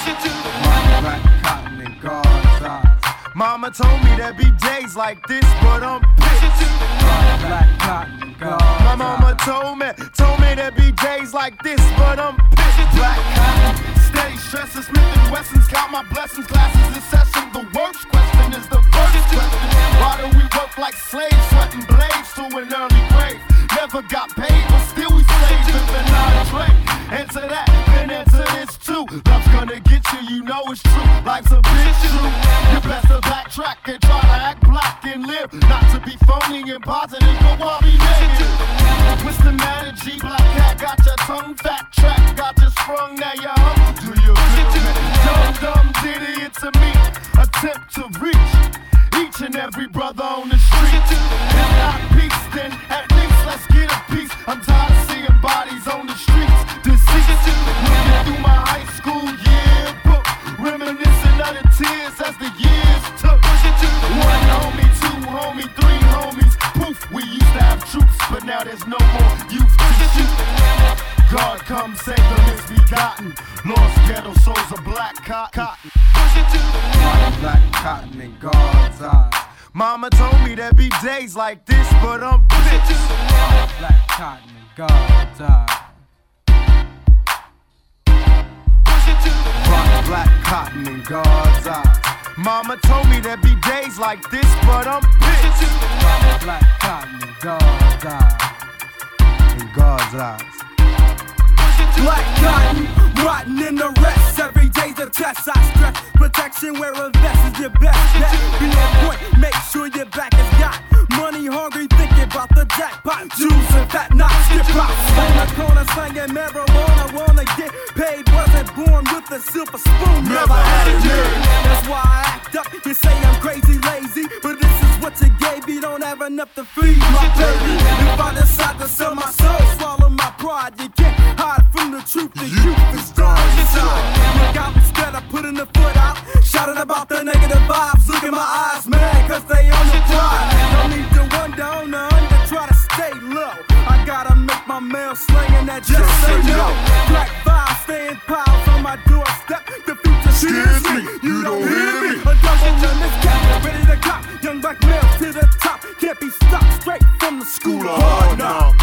Black cotton in God's eyes. Mama told me there'd be days like this, but I'm pissed. Black cotton in God's eyes. My mama told me, told me there'd be days like this, but I'm pissed. Black cotton. Steady stressing, Smith and Wessons, count my blessings, classes in session. The worst question is the first question. Why do we work like slaves, sweating blades to an early grave? Never got it's true. Life's a bitch. You best to backtrack and try to act black and live. Not to be phony and positive, but while be negative. Twisted managy, black cat got your tongue fat track, got you sprung, now you're hung. Do you? Dumb, dumb, diddy, it's a me. Attempt to reach each and every brother on the now there's no more youth to shoot. God come save the misbegotten. Lost ghetto souls of black co- cotton. Black cotton in God's eyes. Mama told me there'd be days like this, but I'm pissed. Black cotton in God's eyes. Black cotton in God's eyes. Mama told me there'd be days like this, but I'm pissed. Black cotton in God's eyes. Black cotton, rotten in the rest. Every day's a test. I stress protection where a vest is your best bet. Be on point, make sure your back is got. Money hungry, thinking about the jackpot. Juice and fat, not skip out. On the corner slanging marijuana, wanna get paid. Wasn't born with a silver spoon, never had it Enough to feed my baby. If I decide to sell my soul, swallow my pride, you can't hide from the truth. The youth is gone inside. Look out instead of putting the foot out. Shouting about the negative vibes. Look in my eyes, man, cause they on the pride. No need to wonder on the under, try to stay low. I gotta make my mail slinging that just, say no. Black vibes staying piles school of hard knocks.